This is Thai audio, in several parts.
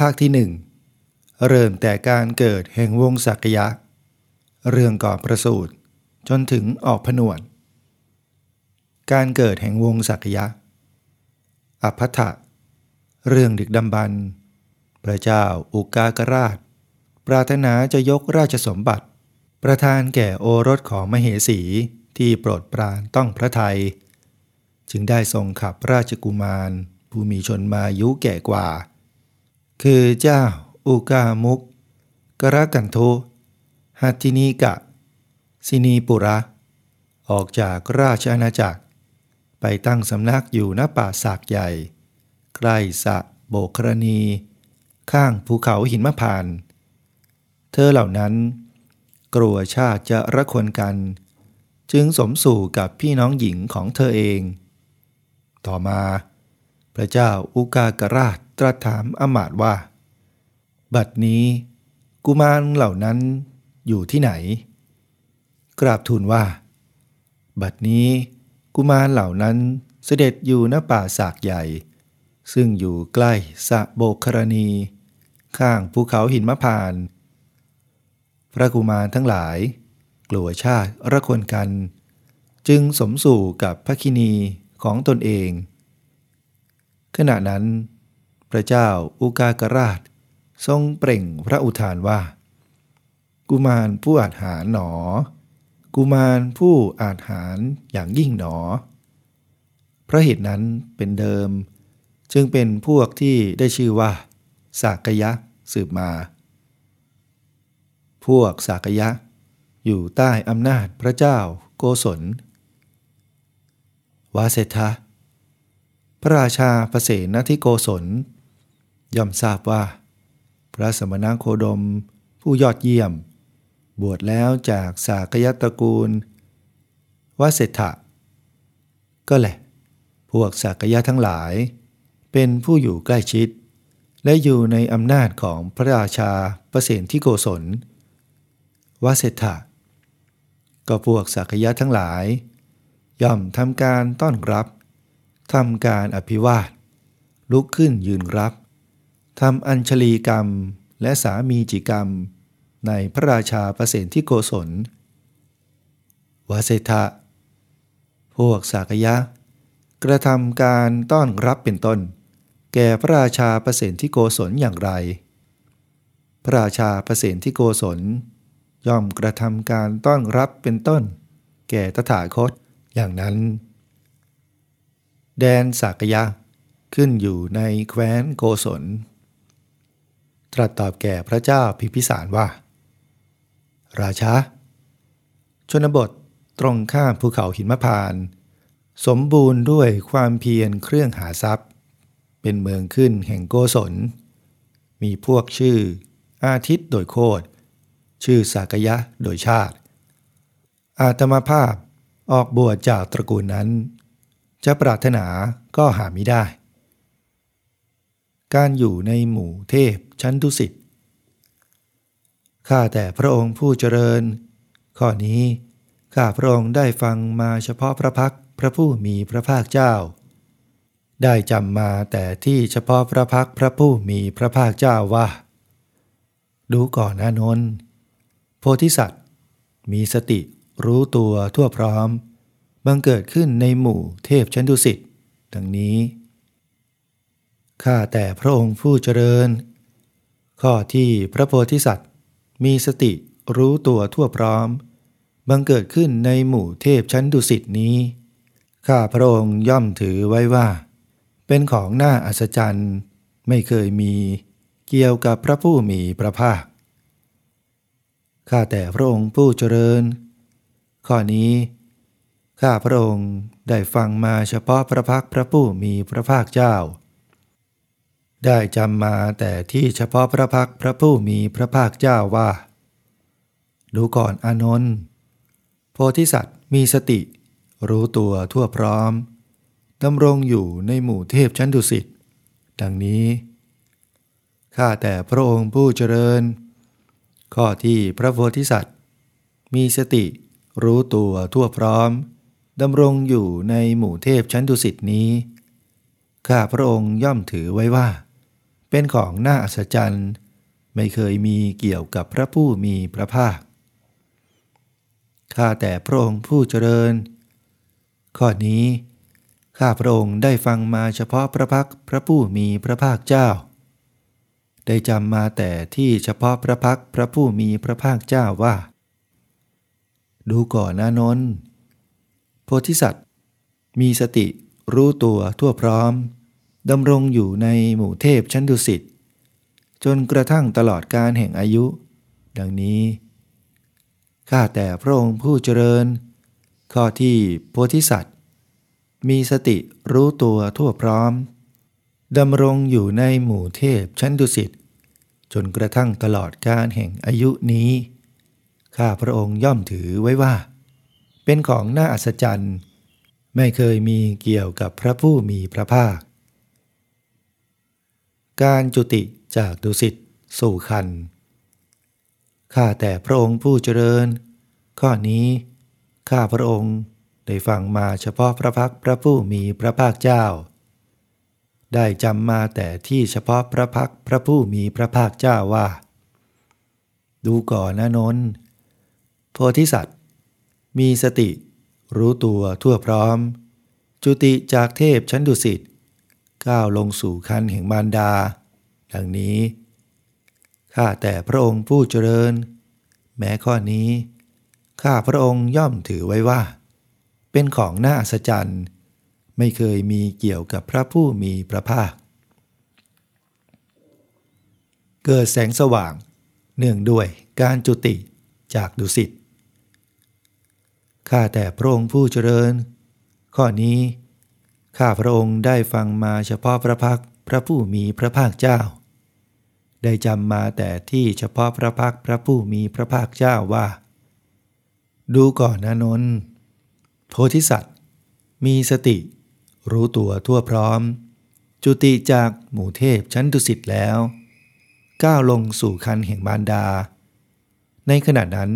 ภาคที่หนึ่งเริ่มแต่การเกิดแห่งวงศักยะ เรื่องก่อนประสูติจนถึงออกผนวดการเกิดแห่งวงศักยะ อภัทะเรื่องดึกดำบรรพ์พระเจ้าอุกากราช ปรารถนาจะยกราชสมบัติ ประทานแก่โอรสของมเหสีที่โปรดปรานต้องพระไทยจึงได้ทรงขับราชกุมาร ผู้มีชนมายุแก่กว่า คือเจ้าอุกามุกกรกันโทหัตตินีกะ สินีปุระ ออกจากราชอาณาจักร ไปตั้งสำนักอยู่ณป่าสากใหญ่ ใกล้สะโบกครณี ข้างภูเขาหินมะพาน เธอเหล่านั้น กลัวชาติจะระคนกัน จึงสมสู่กับพี่น้องหญิงของเธอเอง ต่อมา พระเจ้าอุกากราช ตรัสถามอมาตว่า บัดนี้กุมารเหล่านั้นอยู่ที่ไหน กราบทูลว่า บัดนี้กุมารเหล่านั้นเสด็จอยู่ณป่าสากใหญ่ ซึ่งอยู่ใกล้สะโบกครณี ข้างภูเขาหินมะพาน พระกุมารทั้งหลาย กลัวชาติระคนกัน จึงสมสู่กับพระคินีของตนเอง ขณะนั้น พระเจ้าอุกากราช ทรงเปล่งพระอุทานว่า กุมารผู้อาจหารหนอ กุมารผู้อาจหารอย่างยิ่งหนอ พระเหตุนั้นเป็นเดิม จึงเป็นพวกที่ได้ชื่อว่าสากยะสืบมา พวกสากยะ อยู่ใต้อำนาจพระเจ้าโกศลวาเสทะพระราชาประเสนทิโกศล ย่อมทราบว่า พระสมณโคดมผู้ยอดเยี่ยม บวชแล้วจากสากยตระกูลวาเสทะก็แหละ พวกสากยะทั้งหลาย เป็นผู้อยู่ใกล้ชิด และอยู่ในอำนาจของพระราชาประเสนที่โกศลวาเสทะก็พวกสากยะทั้งหลาย ย่อมทำการต้อนรับทำการอภิวาทลุกขึ้นยืนรับ ทำอัญชลีกรรมและสามีจิกรรม ในพระราชาประเสนที่โกศลวาเสทะพวกสากยะ กระทำการต้อนรับเป็นต้น แก่พระราชาประเสนที่โกศลอย่างไร พระราชาประเสนที่โกศล ย่อมกระทำการต้อนรับเป็นต้น แก่ตถาคตอย่างนั้น แดนสากยะขึ้นอยู่ในแคว้นโกศล ตรัสตอบแก่พระเจ้าพิพิสารว่า ราชา ชนบทตรงข้ามภูเขาหินมะพานสมบูรณ์ด้วยความเพียรเครื่องหาทรัพย์ เป็นเมืองขึ้นแห่งโกศล มีพวกชื่อ อาทิตย์โดยโคดชื่อสากยะโดยชาติ อาตมาภาพออกบวชจากตระกูลนั้น จะปรารถนาก็หาไม่ได้ การอยู่ในหมู่เทพชั้นทุสิทธิ์ข้าแต่พระองค์ผู้เจริญ ข้อนี้ข้าพระองค์ได้ฟังมาเฉพาะพระพักพระผู้มีพระภาคเจ้า ได้จำมาแต่ที่เฉพาะพระพักพระผู้มีพระภาคเจ้าว่า ดูก่อนอานนท์โพธิสัตว์ มีสติรู้ตัวทั่วพร้อม บังเกิดขึ้นในหมู่เทพชั้นดุสิตดังนี้ ข้าแต่พระองค์ผู้เจริญ ข้อที่พระโพธิสัตว์ มีสติรู้ตัวทั่วพร้อม บังเกิดขึ้นในหมู่เทพชั้นดุสิตนี้ ข้าพระองค์ย่อมถือไว้ว่า เป็นของน่าอัศจรรย์ ไม่เคยมี เกี่ยวกับพระผู้มีพระภาค ข้าแต่พระองค์ผู้เจริญ ข้อนี้ ข้าพระองค์ได้ฟังมาเฉพาะพระพักพระผู้มีพระภาคเจ้า ได้จำมาแต่ที่เฉพาะพระพักพระผู้มีพระภาคเจ้าว่า ดูก่อนอานนท์โพธิสัตว์มีสติ รู้ตัวทั่วพร้อมดำรงอยู่ในหมู่เทพชั้นดุสิตดังนี้ ข้าแต่พระองค์ผู้เจริญ ข้อที่พระโพธิสัตว์ มีสติรู้ตัวทั่วพร้อมดำรงอยู่ในหมู่เทพชั้นดุสิตนี้ ข้าพระองค์ย่อมถือไว้ว่า เป็นของน่าอัศจรรย์ ไม่เคยมีเกี่ยวกับพระผู้มีพระภาค ข้าแต่พระองค์ผู้เจริญ ข้อนี้ ข้าพระองค์ได้ฟังมาเฉพาะพระพักพระผู้มีพระภาคเจ้า ได้จำมาแต่ที่เฉพาะพระพักพระผู้มีพระภาคเจ้าว่า ดูก่อนนานนท์โพธิสัตว์ มีสติรู้ตัวทั่วพร้อม ดำรงอยู่ในหมู่เทพชั้นดุสิตจนกระทั่งตลอดการแห่งอายุ ดังนี้ ข้าแต่พระองค์ผู้เจริญ ข้อที่โพธิสัตว์ มีสติรู้ตัวทั่วพร้อมดำรงอยู่ในหมู่เทพชั้นดุสิตจนกระทั่งตลอดการแห่งอายุนี้ ข้าพระองค์ย่อมถือไว้ว่า เป็นของน่าอัศจรรย์ ไม่เคยมีเกี่ยวกับพระผู้มีพระภาค การจุติจากดุสิตสู่คัน ข้าแต่พระองค์ผู้เจริญ ข้อนี้ ข้าพระองค์ได้ฟังมาเฉพาะพระพักพระผู้มีพระภาคเจ้า ได้จำมาแต่ที่เฉพาะพระพักพระผู้มีพระภาคเจ้าว่า ดูก่อนนะนนโพธิสัตว์ มีสติรู้ตัวทั่วพร้อม จุติจากเทพชั้นดุสิต ก้าวลงสู่คันแห่งมารดา ดังนี้ ข้าแต่พระองค์ผู้เจริญ แม้ข้อนี้ ข้าพระองค์ย่อมถือไว้ว่า เป็นของน่าอัศจรรย์ ไม่เคยมีเกี่ยวกับพระผู้มีพระภาค เกิดแสงสว่าง เนื่องด้วยการจุติจากดุสิตข้าแต่พระองค์ผู้เจริญ ข้อนี้ ข้าพระองค์ได้ฟังมาเฉพาะพระพักพระผู้มีพระภาคเจ้า ได้จำมาแต่ที่เฉพาะพระพักพระผู้มีพระภาคเจ้าว่า ดูก่อนนะนนโพธิสัตว์ มีสติ รู้ตัวทั่วพร้อม จุติจากหมู่เทพชั้นดุสิตแล้ว ก้าวลงสู่คันแห่งมารดา ในขณะนั้น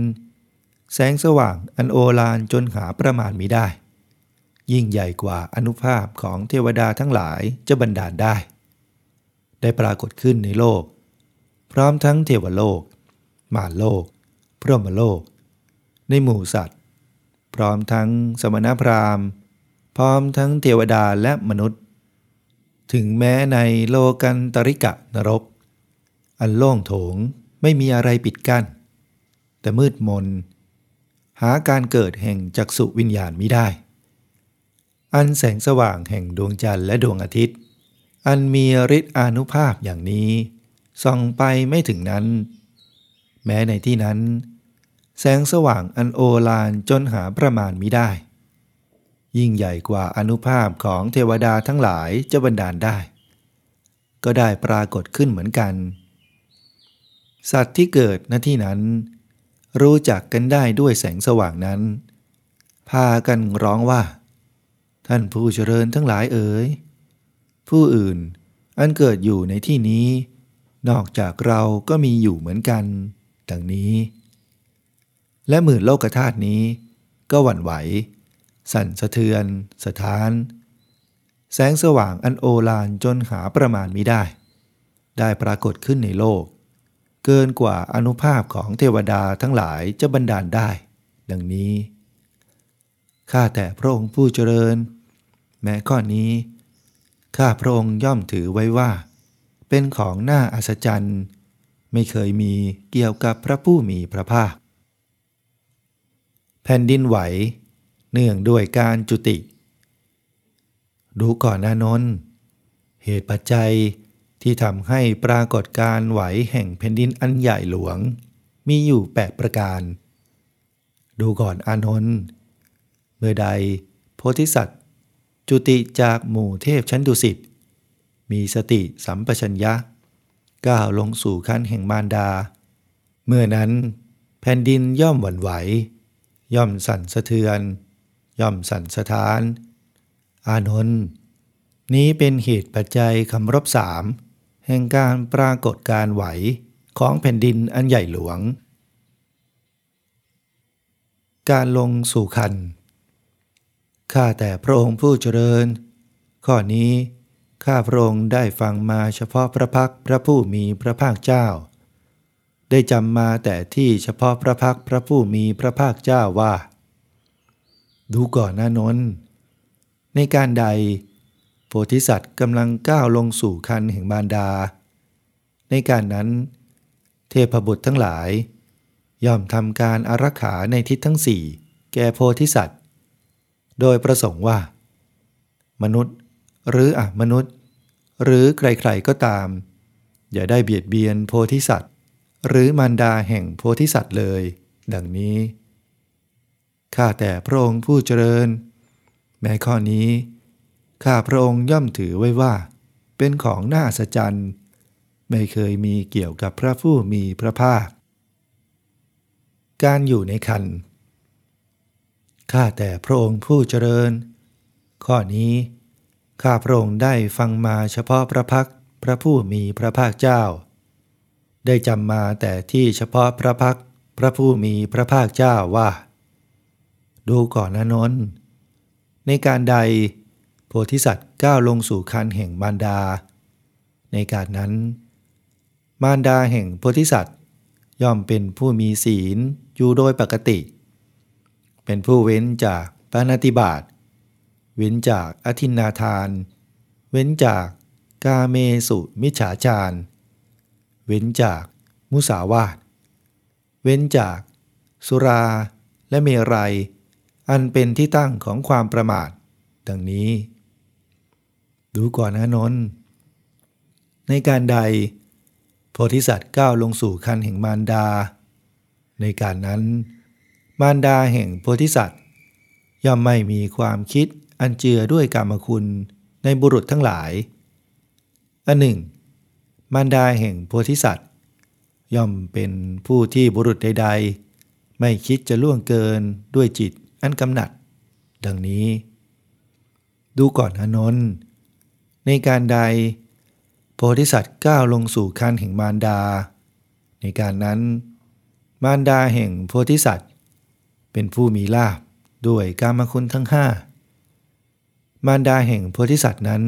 แสงสว่างอันโอฬารจนหาประมาณมิได้ ยิ่งใหญ่กว่าอนุภาพของเทวดาทั้งหลายจะบันดาลได้ ได้ปรากฏขึ้นในโลก พร้อมทั้งเทวโลก มารโลก พรหมโลก ในหมู่สัตว์ พร้อมทั้งสมณพราหมณ์ พร้อมทั้งเทวดาและมนุษย์ ถึงแม้ในโลกันตริกะนรก อันโล่งโถงไม่มีอะไรปิดกัน้น แต่มืดมน หาการเกิดแห่งจักษุวิญญาณไมิได้ อันแสงสว่างแห่งดวงจันทร์และดวงอาทิตย์ อันมีฤทธิ์อนุภาพอย่างนี้ ส่องไปไม่ถึงนั้น แม้ในที่นั้น แสงสว่างอันโอฬารจนหาประมาณมิได้ ยิ่งใหญ่กว่าอนุภาพของเทวดาทั้งหลายจะบันดาลได้ ก็ได้ปรากฏขึ้นเหมือนกัน สัตว์ที่เกิดณที่นั้น รู้จักกันได้ด้วยแสงสว่างนั้น พากันร้องว่า ท่านผู้เจริญทั้งหลายเอ๋ย ผู้อื่นอันเกิดอยู่ในที่นี้ นอกจากเราก็มีอยู่เหมือนกัน ดังนี้ และหมื่นโลกธาตุนี้ ก็หวั่นไหว สั่นสะเทือน สถาน แสงสว่างอันโอฬารจนหาประมาณมิได้ ได้ปรากฏขึ้นในโลก เกินกว่าอนุภาพของเทวดาทั้งหลายจะบันดาลได้ ดังนี้ข้าแต่พระองค์ผู้เจริญ แม้ข้อนี้ ข้าพระองค์ย่อมถือไว้ว่า เป็นของน่าอัศจรรย์ ไม่เคยมีเกี่ยวกับพระผู้มีพระภาค แผ่นดินไหว เนื่องด้วยการจุติ ดูก่อนนานนเหตุปัจจัยที่ทำให้ปรากฏการไหวแห่งแผ่นดินอันใหญ่หลวง มีอยู่แปดประการ ดูก่อนอานนท์เมื่อใดโพธิสัตว์ จุติจากหมู่เทพชั้นดุสิต มีสติสัมปชัญญะ ก้าวลงสู่ขั้นแห่งมารดา เมื่อนั้น แผ่นดินย่อมหวั่นไหว ย่อมสั่นสะเทือน ย่อมสั่นสะท้าน อานนท์นี้เป็นเหตุปัจจัยคำรบสามแห่งการปรากฏการไหวของแผ่นดินอันใหญ่หลวง การลงสู่คัน ข้าแต่พระองค์ผู้เจริญ ข้อนี้ ข้าพระองค์ได้ฟังมาเฉพาะพระพักพระผู้มีพระภาคเจ้า ได้จำมาแต่ที่เฉพาะพระพักพระผู้มีพระภาคเจ้าว่า ดูก่อนนานนในการใด โพธิสัตว์กำลังก้าวลงสู่คันแห่งมารดา ในการนั้น เทพบุตรทั้งหลาย ย่อมทำการอารักขาในทิศทั้งสี่แก่โพธิสัตว์ โดยประสงค์ว่า มนุษย์ หรืออะมนุษย์ หรือใครๆก็ตาม อย่าได้เบียดเบียนโพธิสัตว์ หรือมารดาแห่งโพธิสัตว์เลย ดังนี้ข้าแต่พระองค์ผู้เจริญ แม้ข้อนี้ ข้าพระองค์ย่อมถือไว้ว่า เป็นของน่าสะใจไม่เคยมีเกี่ยวกับพระผู้มีพระภาค การอยู่ในคัน ข้าแต่พระองค์ผู้เจริญ ข้อนี้ ข้าพระองค์ได้ฟังมาเฉพาะพระพักพระผู้มีพระภาคเจ้า ได้จำมาแต่ที่เฉพาะพระพักพระผู้มีพระภาคเจ้าว่า ดูก่อนนะนนในการใด โพธิสัตว์ก้าวลงสู่คันแห่งมารดา ในการนั้น มารดาแห่งโพธิสัตว์ย่อมเป็นผู้มีศีลอยู่โดยปกติเเป็นผู้เว้นจากปานติบาตเว้นจากอธินาทาน เว้นจากกาเมสุมิจฉาจารเว้นจากมุสาวาท เว้นจากสุราและเมรัย อันเป็นที่ตั้งของความประมาท ดังนี้ ดูก่อนนะนนในการใด โพธิสัตว์ก้าวลงสู่คันแห่งมารดา ในการนั้น มารดาแห่งโพธิสัตว์ ย่อมไม่มีความคิดอันเจือด้วยกรรมคุณในบุรุษทั้งหลาย อันหนึ่ง มารดาแห่งโพธิสัตว์ ย่อมเป็นผู้ที่บุรุษใด ๆ ไม่คิดจะล่วงเกินด้วยจิตอันกำหนัด ดังนี้ ดูก่อนอนนท์ในการใด โพธิสัตว์ก้าวลงสู่คันแห่งมารดา ในการนั้น มารดาแห่งโพธิสัตว์ เป็นผู้มีลาบด้วยกามคุณทั้งห้ามารดาแห่งโพธิสัตว์นั้น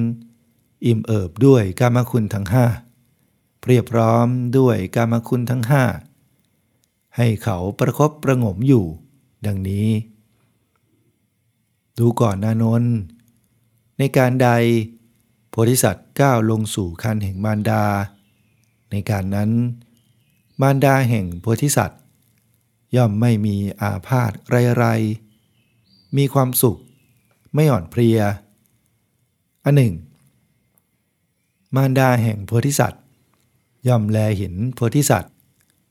อิ่มเอิบด้วยกามคุณทั้งห้าเพียบพร้อมด้วยกามคุณทั้งห้าให้เขาประครบประงมอยู่ ดังนี้ ดูก่อนนานนในการใด โพธิสัตว์ก้าวลงสู่คันแห่งมารดา ในการนั้น มารดาแห่งโพธิสัตว์ ย่อมไม่มีอาพาธไรๆมีความสุข ไม่อ่อนเพลีย อันหนึ่ง มารดาแห่งโพธิสัตว์ ย่อมแลเห็นโพธิสัตว์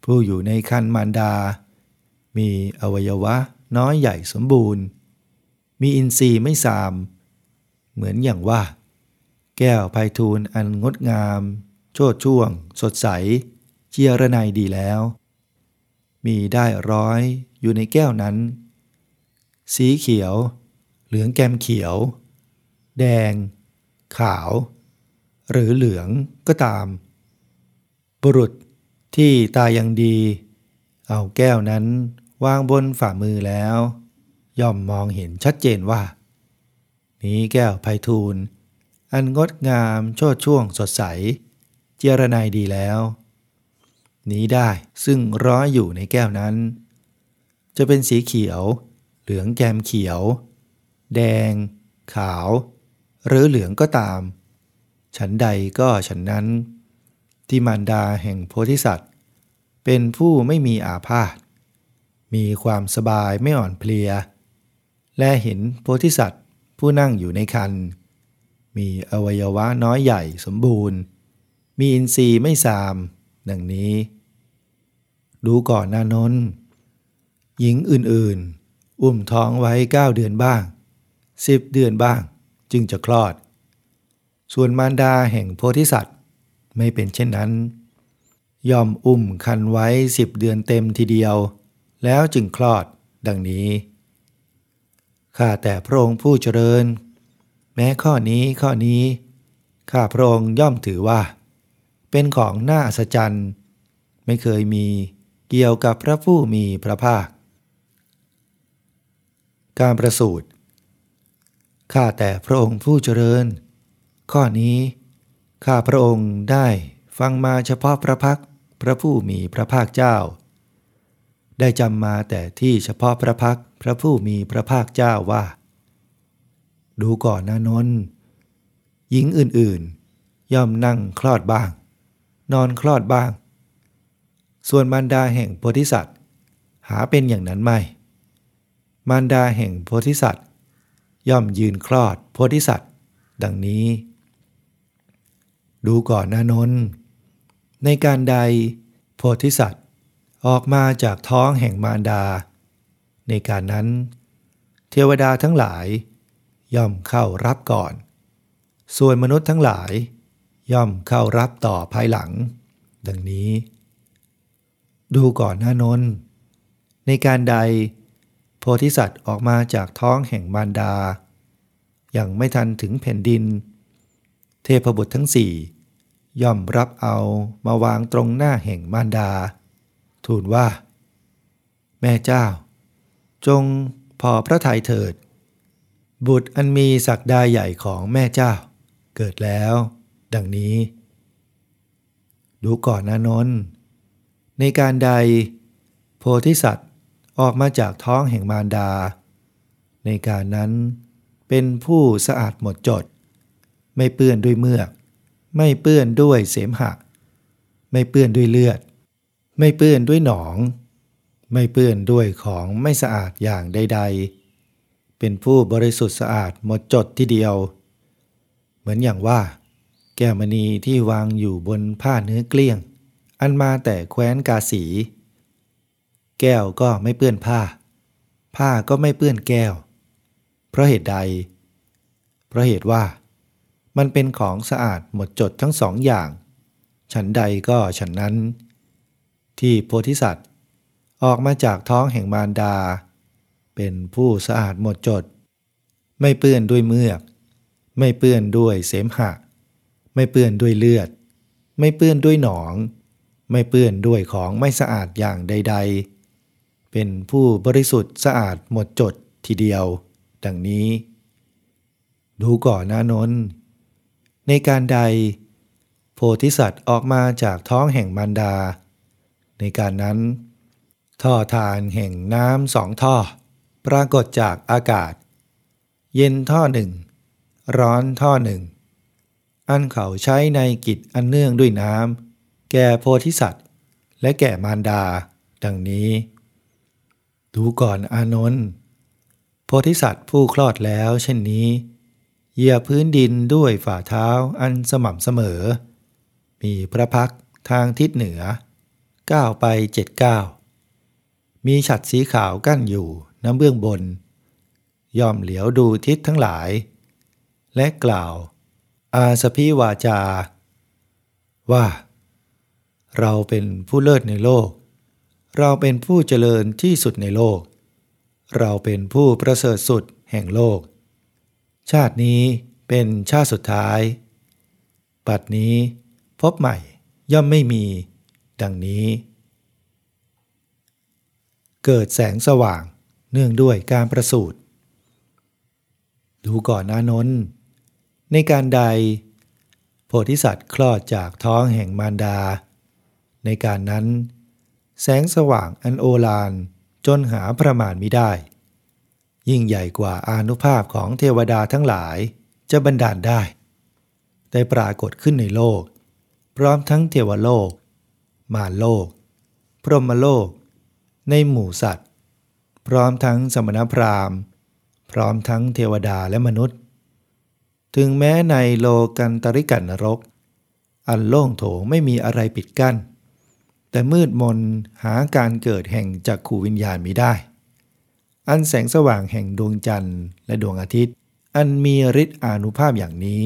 ผู้อยู่ในคันมารดา มีอวัยวะน้อยใหญ่สมบูรณ์ มีอินทรีย์ไม่สาม เหมือนอย่างว่า แก้วไพทูลอันงดงาม โชดช่วง สดใส เจียระนายดีแล้ว มีได้ร้อยอยู่ในแก้วนั้น สีเขียว เหลืองแกมเขียว แดง ขาว หรือเหลืองก็ตาม บุรุษที่ตายังดี เอาแก้วนั้นวางบนฝ่ามือแล้ว ย่อมมองเห็นชัดเจนว่า นี้แก้วไพทูลอันงดงามโชดช่วงสดใส เจรนายดีแล้ว นี้ได้ซึ่งร้อยอยู่ในแก้วนั้น จะเป็นสีเขียว เหลืองแกมเขียว แดง ขาว หรือเหลืองก็ตาม ฉันใดก็ฉันนั้น ที่มารดาแห่งโพธิสัตว์ เป็นผู้ไม่มีอาพาธมีความสบายไม่อ่อนเพลีย และเห็นโพธิสัตว์ผู้นั่งอยู่ในคัน มีอวัยวะน้อยใหญ่สมบูรณ์ มีอินทรีย์ไม่สาม ดังนี้ ดูก่อนนานนหญิงอื่นๆ อุ้มท้องไว้เก้าเดือนบ้างสิบเดือนบ้าง จึงจะคลอด ส่วนมารดาแห่งโพธิสัตว์ไม่เป็นเช่นนั้นยอมอุ้มคันไว้สิบเดือนเต็มทีเดียว แล้วจึงคลอดดังนี้ ข้าแต่พระองค์ผู้เจริญ แม้ข้อนี้ข้อนี้ ข้าพระองค์ย่อมถือว่า เป็นของน่าอัศจรรย์ ไม่เคยมี เกี่ยวกับพระผู้มีพระภาค การประสูติข้าแต่พระองค์ผู้เจริญ ข้อนี้ข้าพระองค์ได้ฟังมาเฉพาะพระพักพระผู้มีพระภาคเจ้า ได้จำมาแต่ที่เฉพาะพระพักพระผู้มีพระภาคเจ้าว่า ดูก่อนนะนนหญิงอื่นๆ ย่อมนั่งคลอดบ้าง นอนคลอดบ้าง ส่วนมารดาแห่งโพธิสัตว์ หาเป็นอย่างนั้นไม่ มารดาแห่งโพธิสัตว์ ย่อมยืนคลอดโพธิสัตว์ ดังนี้ ดูก่อนนานนในการใดโพธิสัตว์ออกมาจากท้องแห่งมารดา ในการนั้น เทวดาทั้งหลาย ย่อมเข้ารับก่อน ส่วนมนุษย์ทั้งหลาย ย่อมเข้ารับต่อภายหลัง ดังนี้ ดูก่อนนานน ในการใด โพธิสัตว์ออกมาจากท้องแห่งมารดา อย่างไม่ทันถึงแผ่นดิน เทพบุตรทั้งสี่ย่อมรับเอามาวางตรงหน้าแห่งมารดา ทูลว่า แม่เจ้า จงพอพระทัยเถิด บุตรอันมีศักดาใหญ่ของแม่เจ้า เกิดแล้ว ดังนี้ ดูก่อนนะนน ในการใด โพธิสัตว์ออกมาจากท้องแห่งมารดา ในการนั้นเป็นผู้สะอาดหมดจด ไม่เปื้อนด้วยเมือก ไม่เปื้อนด้วยเสมหะ ไม่เปื้อนด้วยเลือด ไม่เปื้อนด้วยหนอง ไม่เปื้อนด้วยของไม่สะอาดอย่างใด ๆ เป็นผู้บริสุทธิ์สะอาดหมดจดทีเดียว เหมือนอย่างว่า แก้วมณีที่วางอยู่บนผ้าเนื้อเกลี้ยง อันมาแต่แคว้นกาสี แก้วก็ไม่เปื้อนผ้า ผ้าก็ไม่เปื้อนแก้ว เพราะเหตุใด เพราะเหตุว่า มันเป็นของสะอาดหมดจดทั้งสองอย่าง ฉันใดก็ฉันนั้น ที่โพธิสัตว์ ออกมาจากท้องแห่งมารดา เป็นผู้สะอาดหมดจด ไม่เปื้อนด้วยเมือก ไม่เปื้อนด้วยเสมหะ ไม่เปื้อนด้วยเลือดไม่เปื้อนด้วยหนอง ไม่เปื้อนด้วยของไม่สะอาดอย่างใด ๆ เป็นผู้บริสุทธิ์สะอาดหมดจดทีเดียว ดังนี้ ดูก่อนนะนนในการใด โพธิสัตว์ออกมาจากท้องแห่งมารดา ในการนั้น ท่อทานแห่งน้ำสองท่อ ปรากฏจากอากาศ เย็นท่อหนึ่ง ร้อนท่อหนึ่ง อันเขาใช้ในกิจอันเนื่องด้วยน้ำ แก่โพธิสัตว์ และแก่มารดา ดังนี้ ดูก่อนอานนท์โพธิสัตว์ผู้คลอดแล้วเช่นนี้ เหยียบพื้นดินด้วยฝ่าเท้าอันสม่ำเสมอ มีพระพักทางทิศเหนือก้าวไปเจ็ดก้าวมีฉัดสีขาวกั้นอยู่น้ำเบื้องบน ย่อมเหลียวดูทิศทั้งหลาย และกล่าว อาสพิวาจา ว่า เราเป็นผู้เลิศในโลก เราเป็นผู้เจริญที่สุดในโลก เราเป็นผู้ประเสริฐสุดแห่งโลก ชาตินี้เป็นชาติสุดท้าย ปัดนี้พบใหม่ย่อมไม่มี ดังนี้ เกิดแสงสว่างเนื่องด้วยการประสูติดูก่อนนานนในการใด โพธิสัตว์คลอดจากท้องแห่งมารดา ในการนั้น แสงสว่างอันโอฬารจนหาประมาณมิได้ ยิ่งใหญ่กว่าอานุภาพของเทวดาทั้งหลายจะบันดาลได้ ได้ปรากฏขึ้นในโลก พร้อมทั้งเทวโลก มารโลก พรหมโลก ในหมู่สัตว์ พร้อมทั้งสมณพราหมณ์ พร้อมทั้งเทวดาและมนุษย์ ถึงแม้ในโลกันตริกันนรก อันโล่งโถงไม่มีอะไรปิดกั้น แต่มืดมนหาการเกิดแห่งจักขูวิญญาณมิได้ อันแสงสว่างแห่งดวงจันทร์และดวงอาทิตย์ อันมีฤทธิ์อนุภาพอย่างนี้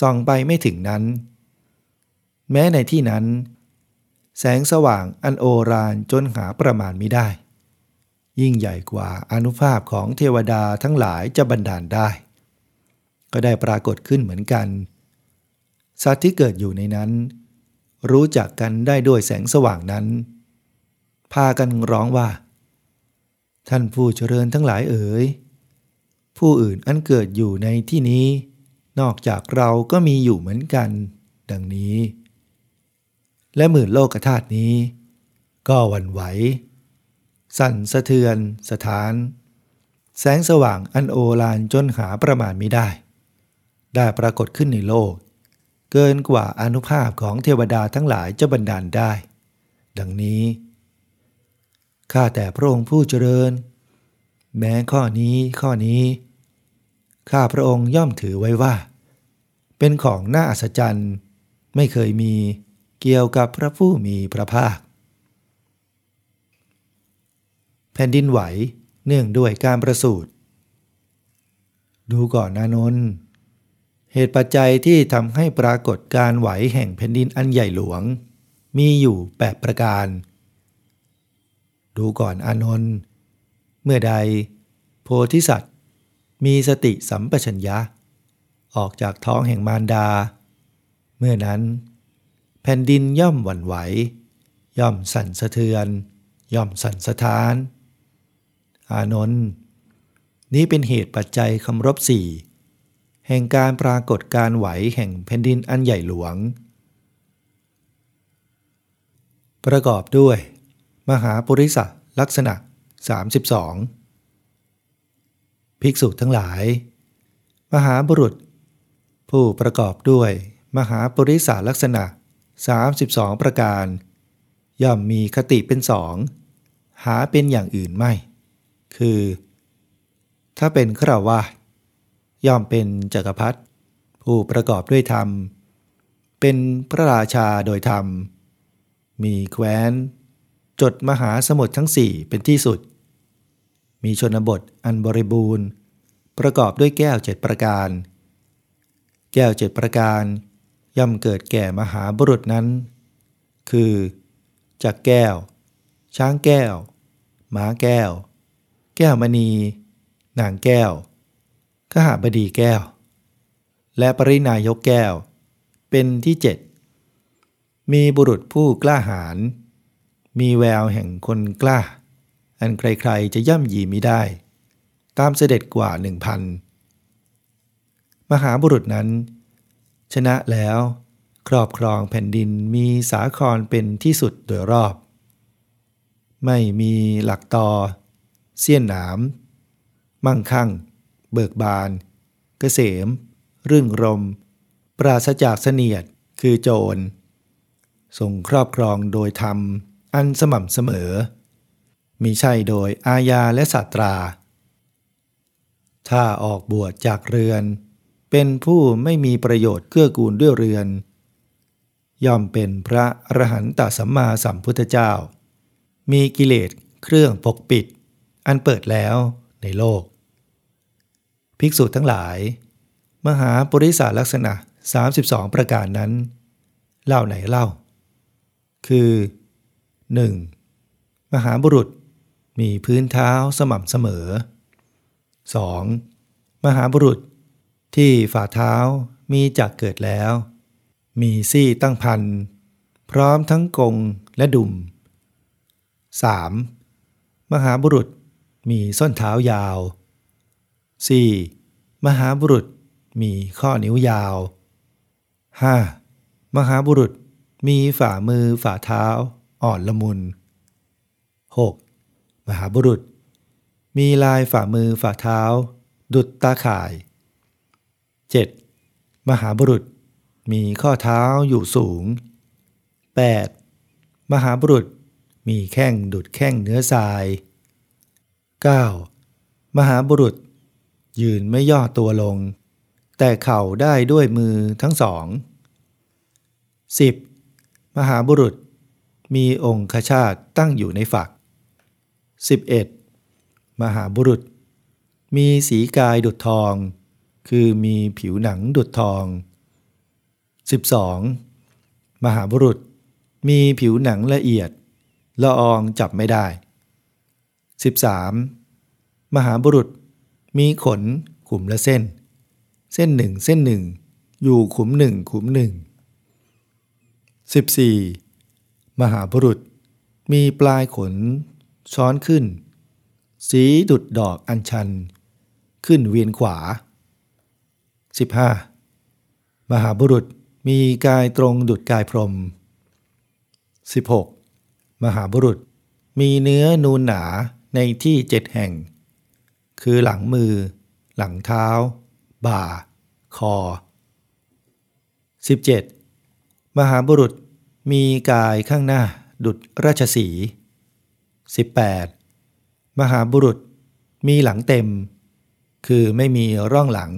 ส่องไปไม่ถึงนั้น แม้ในที่นั้น แสงสว่างอันโอรานจนหาประมาณม่ได้ ยิ่งใหญ่กว่าอนุภาพของเทวดาทั้งหลายจะบันดาลได้ ก็ได้ปรากฏขึ้นเหมือนกัน สัตว์ที่เกิดอยู่ในนั้น รู้จักกันได้ด้วยแสงสว่างนั้น พากันร้องว่า ท่านผู้เจริญทั้งหลายเอ๋ย ผู้อื่นอันเกิดอยู่ในที่นี้ นอกจากเราก็มีอยู่เหมือนกัน ดังนี้ และหมื่นโลกธาตุนี้ ก็วันไหว สั่นสะเทือน สถาน แสงสว่างอันโอฬารจนหาประมาณม่ได้ ได้ปรากฏขึ้นในโลก เกินกว่าอนุภาพของเทวดาทั้งหลายจะบันดาลได้ ดังนี้ ข้าแต่พระองค์ผู้เจริญ แม้ข้อนี้ข้อนี้ ข้าพระองค์ย่อมถือไว้ว่า เป็นของน่าอัศจรรย์ ไม่เคยมีเกี่ยวกับพระผู้มีพระภาค แผ่นดินไหวเนื่องด้วยการประสูติดูก่อนนานนท์ เหตุปัจจัยที่ทำให้ปรากฏการไหวแห่งแผ่นดินอันใหญ่หลวง มีอยู่แปดประการ ดูก่อนอานนท์เมื่อใด โพธิสัตว์ มีสติสัมปชัญญะ ออกจากท้องแห่งมารดา เมื่อนั้น แผ่นดินย่อมหวั่นไหว ย่อมสั่นสะเทือน ย่อมสั่นสะท้าน อานนท์นี้เป็นเหตุปัจจัยคำรบสี่ แห่งการปรากฏการไหวแห่งแผ่นดินอันใหญ่หลวง ประกอบด้วย มหาปุริสลักษณะ 32 ภิกษุทั้งหลาย มหาบุรุษ ผู้ประกอบด้วยมหาปุริสลักษณะ 32 ประการ ย่อมมีคติเป็นสอง หาเป็นอย่างอื่นไม่ คือ ถ้าเป็นฆราวาส ย่อมเป็นจักรพรรดิผู้ประกอบด้วยธรรม เป็นพระราชาโดยธรรม มีแคว้น จดมหาสมุทรทั้งสี่เป็นที่สุด มีชนบทอันบริบูรณ์ ประกอบด้วยแก้วเจ็ดประการ แก้วเจ็ดประการย่อมเกิดแก่มหาบุรุษนั้น คือจักแก้ว ช้างแก้ว ม้าแก้ว แก้วมณี นางแก้ว ขหาบดีแก้ว และปรินายกแก้ว เป็นที่เจ็ดมีบุรุษผู้กล้าหาญมีแววแห่งคนกล้า อันใครๆจะย่ำยีมิได้ ตามเสด็จกว่าหนึ่งพันมหาบุรุษนั้น ชนะแล้วครอบครองแผ่นดินมีสาครเป็นที่สุดโดยรอบ ไม่มีหลักตอ เสี้ยนหนาม มั่งคั่ง เบิกบาน เกษม รื่นรม ปราศจากเสนียดคือโจรทรงครอบครองโดยธรรมอันสม่ำเสมอมีใช่โดยอาญาและศาตรา ถ้าออกบวชจากเรือน เป็นผู้ไม่มีประโยชน์เกื้อกูลด้วยเรือน ย่อมเป็นพระอรหันตสัมมาสัมพุทธเจ้า มีกิเลสเครื่องปกปิด อันเปิดแล้วในโลก ภิกษุทั้งหลาย มหาปริสาลักษณะ 32 ประการนั้น เล่าไหนเล่า คือ 1. มหาบุรุษมีพื้นเท้าสม่ำเสมอ 2. มหาบุรุษที่ฝ่าเท้ามีจักเกิดแล้ว มีซี่ตั้งพัน พร้อมทั้งกงและดุม 3. มหาบุรุษมีส้นเท้ายาว 4. มหาบุรุษมีข้อนิ้วยาว 5. มหาบุรุษมีฝ่ามือฝ่าเท้า อ่อนละมุน 6. มหาบุรุษ มีลายฝ่ามือฝ่าเท้า ดุดตาข่าย 7. มหาบุรุษ มีข้อเท้าอยู่สูง 8. มหาบุรุษมีแข้งดุดแข้งเนื้อทราย 9. มหาบุรุษ ยืนไม่ย่อตัวลง แต่เข่าได้ด้วยมือทั้งสอง 10. มหาบุรุษ มีองคชาตตั้งอยู่ในฝัก 11. มหาบุรุษ มีสีกายดุดทอง คือมีผิวหนังดุดทอง 12. มหาบุรุษ มีผิวหนังละเอียด ละอองจับไม่ได้ 13. มหาบุรุษ มีขนขุมละเส้น เส้นหนึ่งเส้นหนึ่งอยู่ขุมหนึ่งขุมหนึ่ง 14. มหาบุรุษ มีปลายขน ช้อนขึ้น สีดุดดอกอัญชัน ขึ้นเวียนขวา 15. มหาบุรุษมีกายตรงดุจกายพรม 16. มหาบุรุษมีเนื้อนูนหนาในที่เจ็ดแห่ง คือหลังมือ หลังเท้า บ่า คอ 17. มหาบุรุษมีกายข้างหน้าดุจราชสี 18. มหาบุรุษมีหลังเต็ม คือไม่มีร่องหลัง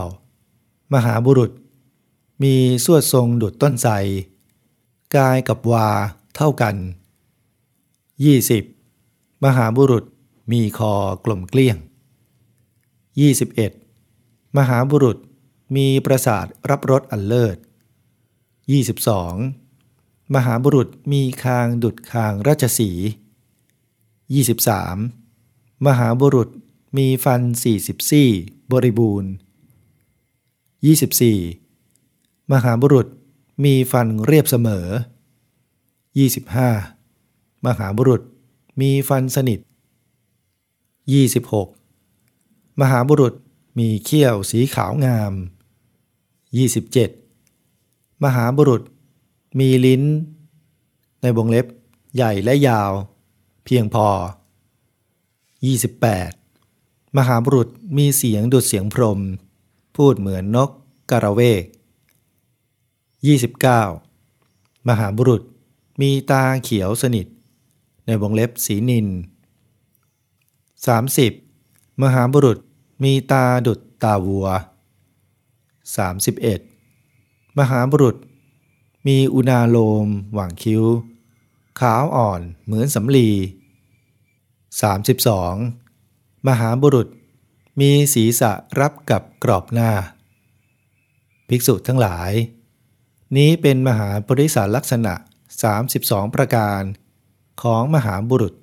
19. มหาบุรุษ มีสวดทรงดุจต้นไทรกายกับวาเท่ากัน 20. มหาบุรุษ มีคอกลมเกลี้ยง 21. มหาบุรุษมีประสาทรับรสอันเลิศ 22. มหาบุรุษมีคางดุดคางราชสี 23. มหาบุรุษมีฟันสี่สิบซี่บริบูรณ์ 24. มหาบุรุษมีฟันเรียบเสมอ 25. มหาบุรุษมีฟันสนิท 26. มหาบุรุษมีเขี้ยวสีขาวงาม 27. มหาบุรุษมีลิ้น ในวงเล็บ ใหญ่และยาว เพียงพอ 28. มหาบุรุษมีเสียงดุดเสียงพรม พูดเหมือนนกกระเวก 29. มหาบุรุษมีตาเขียวสนิท ในวงเล็บสีนิน 30. มหาบุรุษมีตาดุดตาวัว 31. มหาบุรุษ มีอุณาโลมหว่างคิ้ว ขาวอ่อนเหมือนสำลี 32. มหาบุรุษ มีศีรษะรับกับกรอบหน้า ภิกษุทั้งหลาย นี้เป็นมหาปริศาลักษณะ 32 ประการของมหาบุรุษ